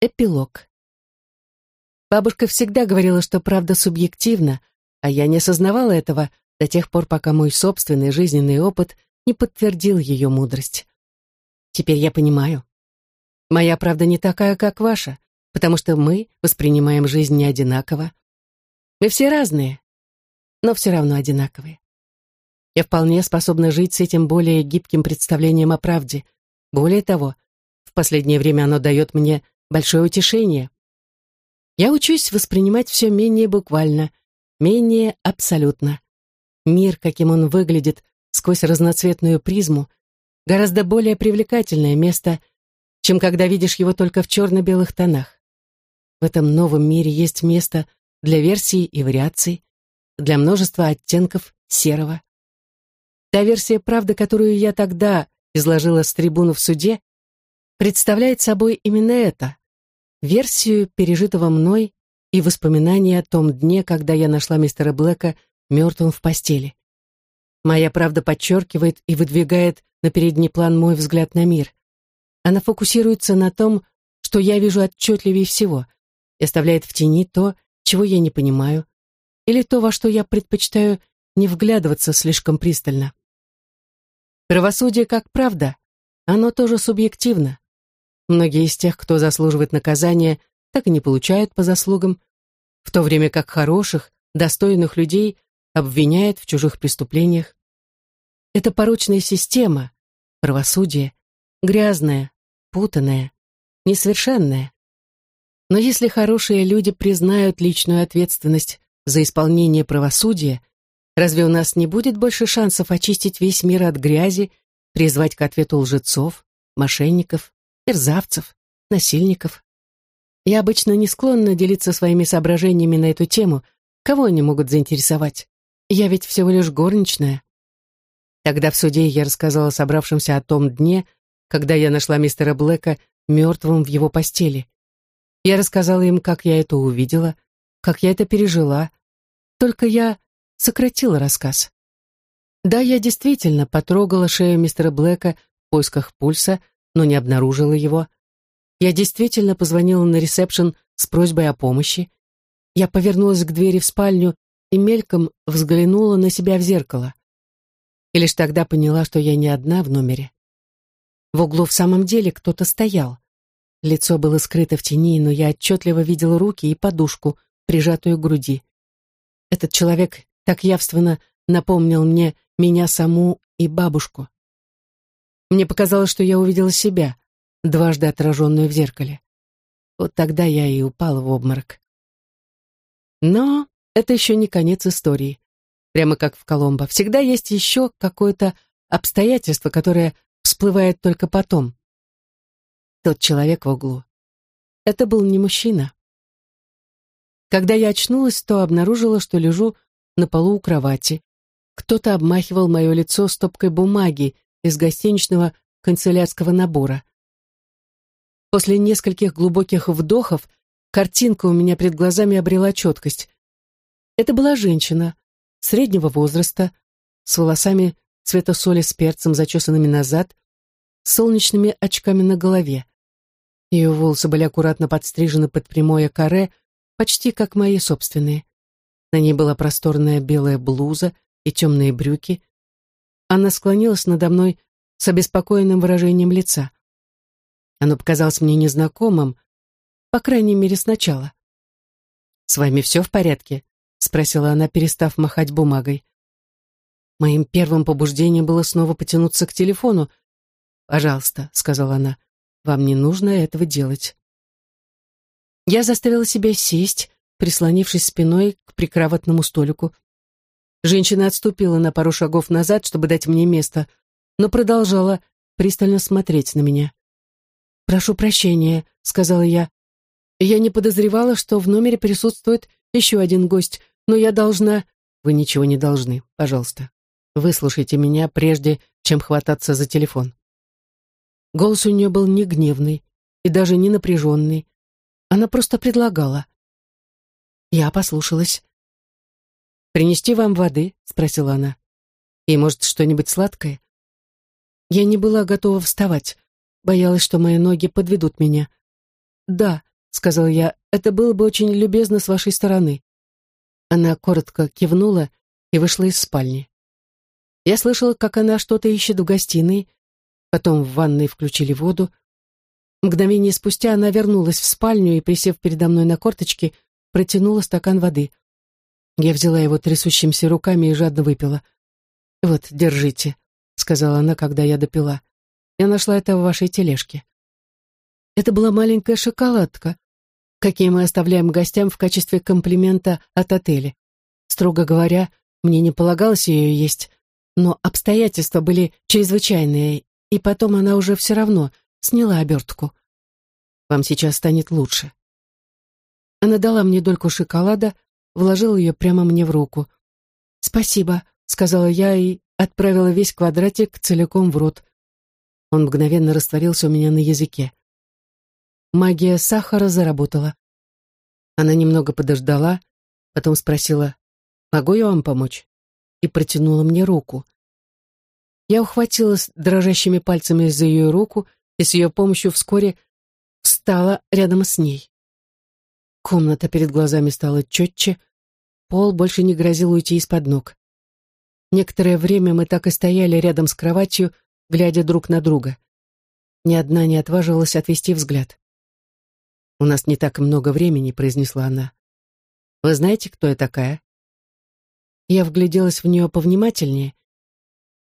Эпилог. Бабушка всегда говорила, что правда субъективна, а я не осознавала этого до тех пор, пока мой собственный жизненный опыт не подтвердил ее мудрость. Теперь я понимаю. Моя правда не такая, как ваша, потому что мы воспринимаем жизнь не одинаково. Мы все разные, но все равно одинаковые. Я вполне способна жить с этим более гибким представлением о правде. Более того, в последнее время оно дает мне большое утешение. Я учусь воспринимать все менее буквально, менее абсолютно. Мир, каким он выглядит сквозь разноцветную призму, гораздо более привлекательное место, чем когда видишь его только в черно-белых тонах. В этом новом мире есть место для версий и вариаций, для множества оттенков серого. Та версия правды, которую я тогда изложила с трибуны в суде, представляет собой именно это — версию пережитого мной и воспоминания о том дне, когда я нашла мистера Блэка мертвым в постели. Моя правда подчеркивает и выдвигает на передний план мой взгляд на мир. Она фокусируется на том, что я вижу отчетливее всего, и оставляет в тени то, чего я не понимаю, или то, во что я предпочитаю не вглядываться слишком пристально. Правосудие как правда, оно тоже субъективно. Многие из тех, кто заслуживает наказания, так и не получают по заслугам, в то время как хороших, достойных людей обвиняют в чужих преступлениях. Это порочная система, правосудие, грязная, путанная, несовершенная. Но если хорошие люди признают личную ответственность за исполнение правосудия, разве у нас не будет больше шансов очистить весь мир от грязи, призвать к ответу лжецов, мошенников, мерзавцев, насильников. Я обычно не склонна делиться своими соображениями на эту тему, кого они могут заинтересовать. Я ведь всего лишь горничная. Тогда в суде я рассказала собравшимся о том дне, когда я нашла мистера Блэка мертвым в его постели. Я рассказала им, как я это увидела, как я это пережила. Только я сократила рассказ. Да, я действительно потрогала шею мистера Блэка в поисках пульса, но не обнаружила его. Я действительно позвонила на ресепшн с просьбой о помощи. Я повернулась к двери в спальню и мельком взглянула на себя в зеркало. И лишь тогда поняла, что я не одна в номере. В углу в самом деле кто-то стоял. Лицо было скрыто в тени, но я отчетливо видела руки и подушку, прижатую к груди. Этот человек так явственно напомнил мне меня саму и бабушку. Мне показалось, что я увидела себя, дважды отраженную в зеркале. Вот тогда я и упала в обморок. Но это еще не конец истории. Прямо как в Коломбо. Всегда есть еще какое-то обстоятельство, которое всплывает только потом. Тот человек в углу. Это был не мужчина. Когда я очнулась, то обнаружила, что лежу на полу у кровати. Кто-то обмахивал мое лицо стопкой бумаги, из гостиничного канцелярского набора. После нескольких глубоких вдохов картинка у меня перед глазами обрела четкость. Это была женщина, среднего возраста, с волосами цвета соли с перцем, зачесанными назад, с солнечными очками на голове. Ее волосы были аккуратно подстрижены под прямое каре, почти как мои собственные. На ней была просторная белая блуза и темные брюки, она склонилась надо мной с обеспокоенным выражением лица. Оно показалось мне незнакомым, по крайней мере, сначала. «С вами все в порядке?» — спросила она, перестав махать бумагой. Моим первым побуждением было снова потянуться к телефону. «Пожалуйста», — сказала она, — «вам не нужно этого делать». Я заставила себя сесть, прислонившись спиной к прикроватному столику. Женщина отступила на пару шагов назад, чтобы дать мне место, но продолжала пристально смотреть на меня. «Прошу прощения», — сказала я. «Я не подозревала, что в номере присутствует еще один гость, но я должна...» «Вы ничего не должны, пожалуйста. Выслушайте меня, прежде чем хвататься за телефон». Голос у нее был не гневный и даже не напряженный. Она просто предлагала. Я послушалась. «Принести вам воды?» — спросила она. «И, может, что-нибудь сладкое?» Я не была готова вставать, боялась, что мои ноги подведут меня. «Да», — сказала я, — «это было бы очень любезно с вашей стороны». Она коротко кивнула и вышла из спальни. Я слышала, как она что-то ищет в гостиной, потом в ванной включили воду. Мгновение спустя она вернулась в спальню и, присев передо мной на корточки, протянула стакан воды. Я взяла его трясущимися руками и жадно выпила. «Вот, держите», — сказала она, когда я допила. «Я нашла это в вашей тележке». Это была маленькая шоколадка, какие мы оставляем гостям в качестве комплимента от отеля. Строго говоря, мне не полагалось ее есть, но обстоятельства были чрезвычайные, и потом она уже все равно сняла обертку. Вам сейчас станет лучше. Она дала мне дольку шоколада, вложила ее прямо мне в руку. «Спасибо», — сказала я и отправила весь квадратик целиком в рот. Он мгновенно растворился у меня на языке. Магия сахара заработала. Она немного подождала, потом спросила, «Могу я вам помочь?» и протянула мне руку. Я ухватилась дрожащими пальцами за ее руку и с ее помощью вскоре встала рядом с ней. Комната перед глазами стала четче, пол больше не грозил уйти из-под ног. Некоторое время мы так и стояли рядом с кроватью, глядя друг на друга. Ни одна не отваживалась отвести взгляд. «У нас не так много времени», — произнесла она. «Вы знаете, кто я такая?» Я вгляделась в нее повнимательнее.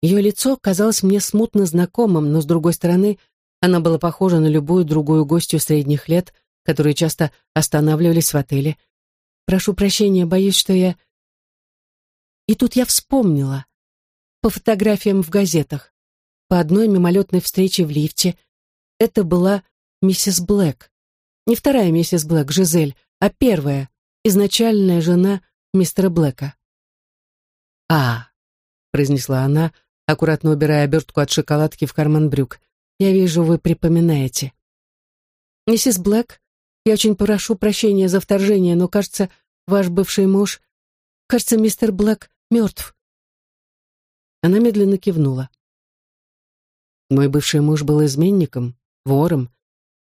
Ее лицо казалось мне смутно знакомым, но, с другой стороны, она была похожа на любую другую гостью средних лет, которые часто останавливались в отеле. «Прошу прощения, боюсь, что я...» И тут я вспомнила. По фотографиям в газетах, по одной мимолетной встрече в лифте, это была миссис Блэк. Не вторая миссис Блэк, Жизель, а первая, изначальная жена мистера Блэка. «А», — произнесла она, аккуратно убирая обертку от шоколадки в карман брюк, «я вижу, вы припоминаете». «Миссис Блэк, я очень прошу прощения за вторжение, но, кажется, ваш бывший муж... Кажется, мистер Блэк мертв». Она медленно кивнула. Мой бывший муж был изменником, вором,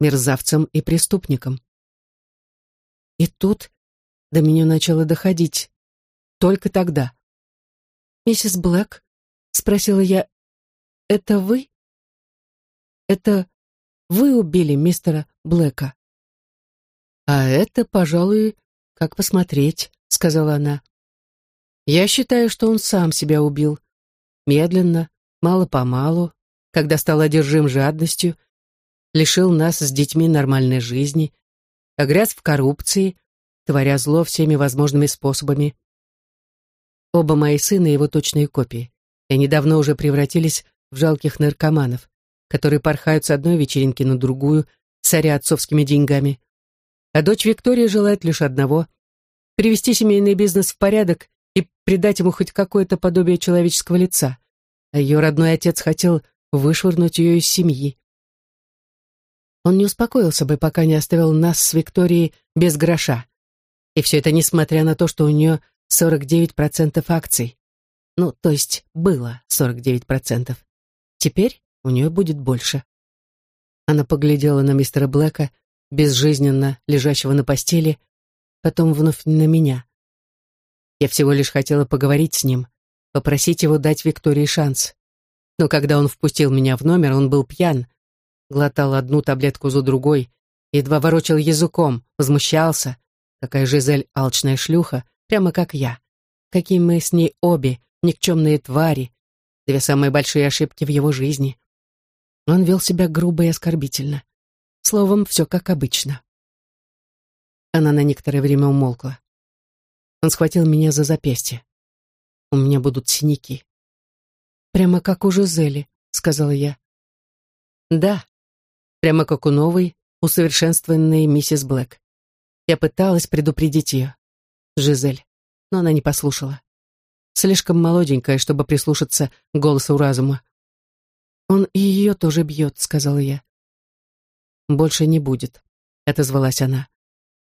мерзавцем и преступником. И тут до меня начало доходить. Только тогда. «Миссис Блэк?» — спросила я. «Это вы?» «Это вы убили мистера Блэка?» «А это, пожалуй, как посмотреть», — сказала она. «Я считаю, что он сам себя убил. Медленно, мало-помалу, когда стал одержим жадностью, лишил нас с детьми нормальной жизни, огряз в коррупции, творя зло всеми возможными способами. Оба мои сына его точные копии, и они давно уже превратились в жалких наркоманов, которые порхают с одной вечеринки на другую, царя отцовскими деньгами. А дочь Виктория желает лишь одного — привести семейный бизнес в порядок и придать ему хоть какое-то подобие человеческого лица. А ее родной отец хотел вышвырнуть ее из семьи. Он не успокоился бы, пока не оставил нас с Викторией без гроша. И все это несмотря на то, что у нее 49% акций. Ну, то есть было 49%. Теперь у нее будет больше. Она поглядела на мистера Блэка, безжизненно лежащего на постели, потом вновь на меня. Я всего лишь хотела поговорить с ним, попросить его дать Виктории шанс. Но когда он впустил меня в номер, он был пьян, глотал одну таблетку за другой, едва ворочал языком, возмущался. Какая Жизель алчная шлюха, прямо как я. Какие мы с ней обе, никчемные твари. Две самые большие ошибки в его жизни. Он вел себя грубо и оскорбительно. Словом, все как обычно. Она на некоторое время умолкла. Он схватил меня за запястье. У меня будут синяки. «Прямо как у Жизели», — сказала я. «Да, прямо как у новой, усовершенствованной миссис Блэк. Я пыталась предупредить ее, Жизель, но она не послушала. Слишком молоденькая, чтобы прислушаться к голосу разума. «Он и ее тоже бьет», — сказала я. «Больше не будет», — отозвалась она.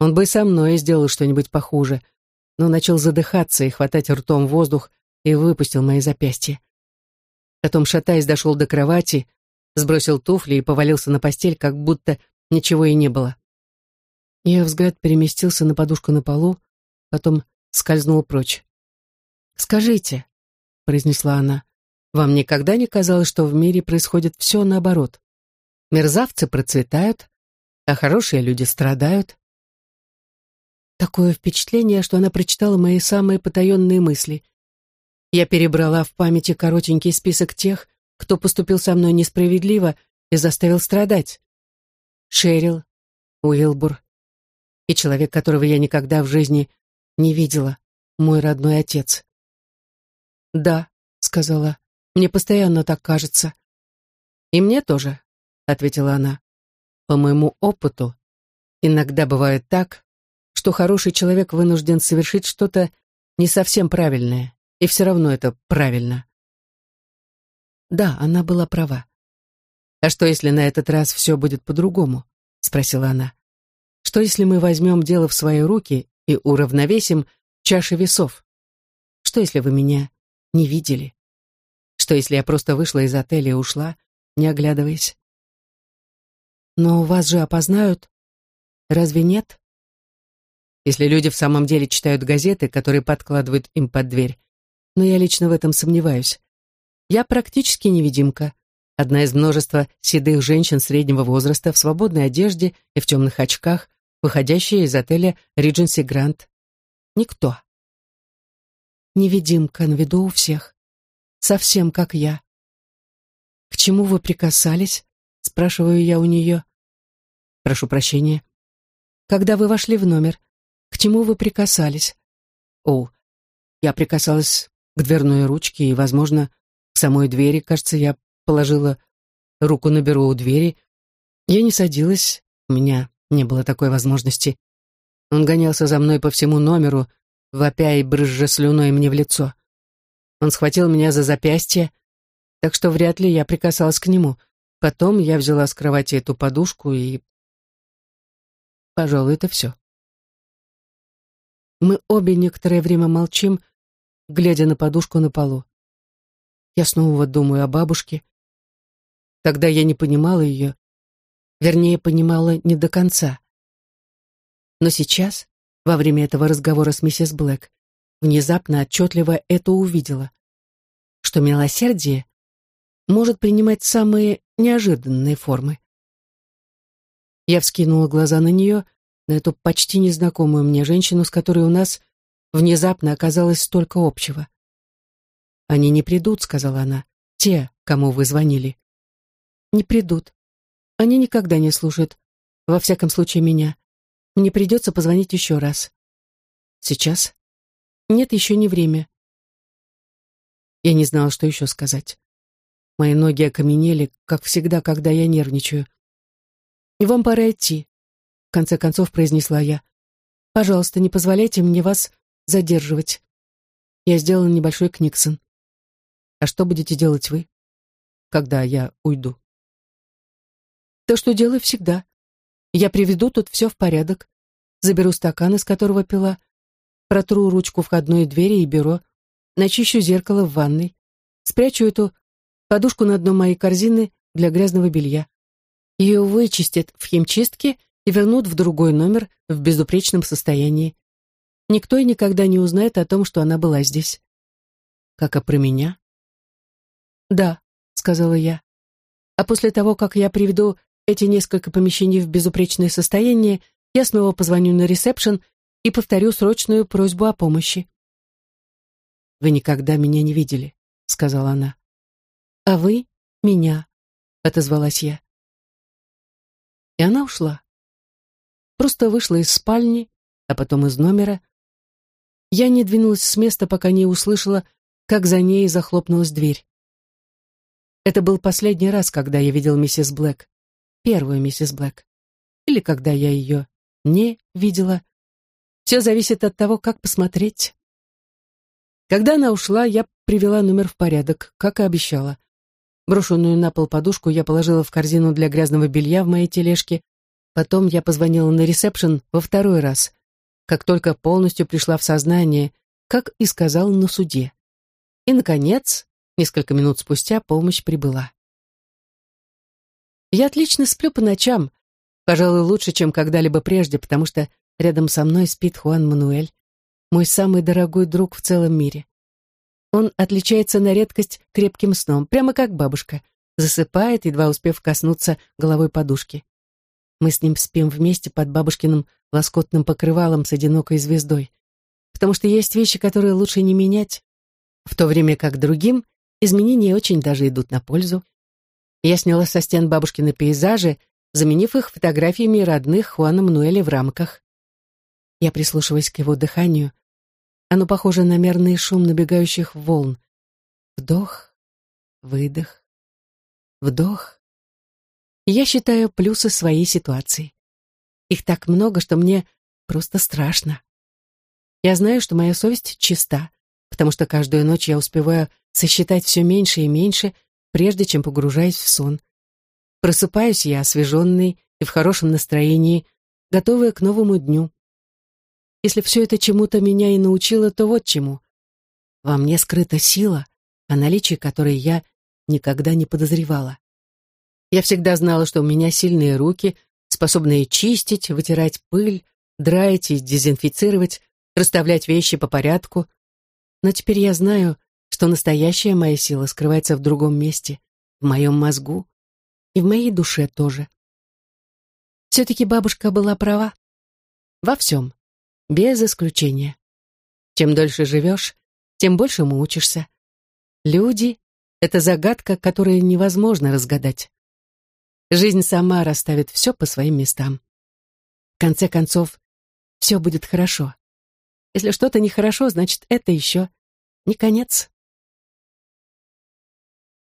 «Он бы и со мной сделал что-нибудь похуже, но начал задыхаться и хватать ртом воздух и выпустил мои запястья. Потом, шатаясь, дошел до кровати, сбросил туфли и повалился на постель, как будто ничего и не было. Ее взгляд переместился на подушку на полу, потом скользнул прочь. «Скажите», — произнесла она, — «вам никогда не казалось, что в мире происходит все наоборот? Мерзавцы процветают, а хорошие люди страдают?» Такое впечатление, что она прочитала мои самые потаенные мысли. Я перебрала в памяти коротенький список тех, кто поступил со мной несправедливо и заставил страдать. Шерил, Уилбур и человек, которого я никогда в жизни не видела, мой родной отец. «Да», — сказала, — «мне постоянно так кажется». «И мне тоже», — ответила она. «По моему опыту, иногда бывает так, что хороший человек вынужден совершить что-то не совсем правильное, и все равно это правильно. Да, она была права. «А что, если на этот раз все будет по-другому?» — спросила она. «Что, если мы возьмем дело в свои руки и уравновесим чаши весов? Что, если вы меня не видели? Что, если я просто вышла из отеля и ушла, не оглядываясь? Но вас же опознают, разве нет?» если люди в самом деле читают газеты, которые подкладывают им под дверь. Но я лично в этом сомневаюсь. Я практически невидимка. Одна из множества седых женщин среднего возраста в свободной одежде и в темных очках, выходящая из отеля Regency Grand. Никто. Невидимка на виду у всех. Совсем как я. «К чему вы прикасались?» — спрашиваю я у нее. «Прошу прощения. Когда вы вошли в номер, к чему вы прикасались? О, я прикасалась к дверной ручке и, возможно, к самой двери. Кажется, я положила руку на бюро у двери. Я не садилась, у меня не было такой возможности. Он гонялся за мной по всему номеру, вопя и брызжа слюной мне в лицо. Он схватил меня за запястье, так что вряд ли я прикасалась к нему. Потом я взяла с кровати эту подушку и... Пожалуй, это все. Мы обе некоторое время молчим, глядя на подушку на полу. Я снова думаю о бабушке. Тогда я не понимала ее, вернее, понимала не до конца. Но сейчас, во время этого разговора с миссис Блэк, внезапно отчетливо это увидела, что милосердие может принимать самые неожиданные формы. Я вскинула глаза на нее на эту почти незнакомую мне женщину, с которой у нас внезапно оказалось столько общего. «Они не придут», — сказала она, — «те, кому вы звонили». «Не придут. Они никогда не слушают. Во всяком случае, меня. Мне придется позвонить еще раз». «Сейчас?» «Нет, еще не время». Я не знала, что еще сказать. Мои ноги окаменели, как всегда, когда я нервничаю. «И вам пора идти конце концов произнесла я. «Пожалуйста, не позволяйте мне вас задерживать». Я сделала небольшой книксон. «А что будете делать вы, когда я уйду?» «То, что делаю всегда. Я приведу тут все в порядок. Заберу стакан, из которого пила, протру ручку входной двери и бюро, начищу зеркало в ванной, спрячу эту подушку на дно моей корзины для грязного белья. Ее вычистят в химчистке и вернут в другой номер в безупречном состоянии. Никто и никогда не узнает о том, что она была здесь. Как и про меня? Да, сказала я. А после того, как я приведу эти несколько помещений в безупречное состояние, я снова позвоню на ресепшн и повторю срочную просьбу о помощи. «Вы никогда меня не видели», — сказала она. «А вы — меня», — отозвалась я. И она ушла просто вышла из спальни, а потом из номера. Я не двинулась с места, пока не услышала, как за ней захлопнулась дверь. Это был последний раз, когда я видел миссис Блэк, первую миссис Блэк, или когда я ее не видела. Все зависит от того, как посмотреть. Когда она ушла, я привела номер в порядок, как и обещала. Брошенную на пол подушку я положила в корзину для грязного белья в моей тележке, Потом я позвонила на ресепшн во второй раз, как только полностью пришла в сознание, как и сказала на суде. И, наконец, несколько минут спустя помощь прибыла. Я отлично сплю по ночам, Пожалуй, лучше, чем когда-либо прежде, потому что рядом со мной спит Хуан Мануэль, мой самый дорогой друг в целом мире. Он отличается на редкость крепким сном, прямо как бабушка, засыпает, едва успев коснуться головой подушки. Мы с ним спим вместе под бабушкиным лоскотным покрывалом с одинокой звездой, потому что есть вещи, которые лучше не менять, в то время как другим изменения очень даже идут на пользу. Я сняла со стен бабушкины пейзажи заменив их фотографиями родных Хуана Мануэля в рамках. Я прислушиваюсь к его дыханию. Оно похоже на мерный шум набегающих волн. Вдох, выдох, вдох. Я считаю плюсы своей ситуации. Их так много, что мне просто страшно. Я знаю, что моя совесть чиста, потому что каждую ночь я успеваю сосчитать все меньше и меньше, прежде чем погружаюсь в сон. Просыпаюсь я освеженный и в хорошем настроении, готовая к новому дню. Если все это чему-то меня и научило, то вот чему. Во мне скрыта сила, о наличии которой я никогда не подозревала. Я всегда знала, что у меня сильные руки, способные чистить, вытирать пыль, драить и дезинфицировать, расставлять вещи по порядку. Но теперь я знаю, что настоящая моя сила скрывается в другом месте, в моем мозгу, и в моей душе тоже. Все-таки бабушка была права. Во всем. Без исключения. Чем дольше живешь, тем больше учишься. Люди — это загадка, которую невозможно разгадать. Жизнь сама расставит все по своим местам. В конце концов, все будет хорошо. Если что-то нехорошо, значит, это еще не конец.